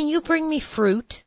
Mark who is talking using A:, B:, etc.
A: Can you bring me fruit?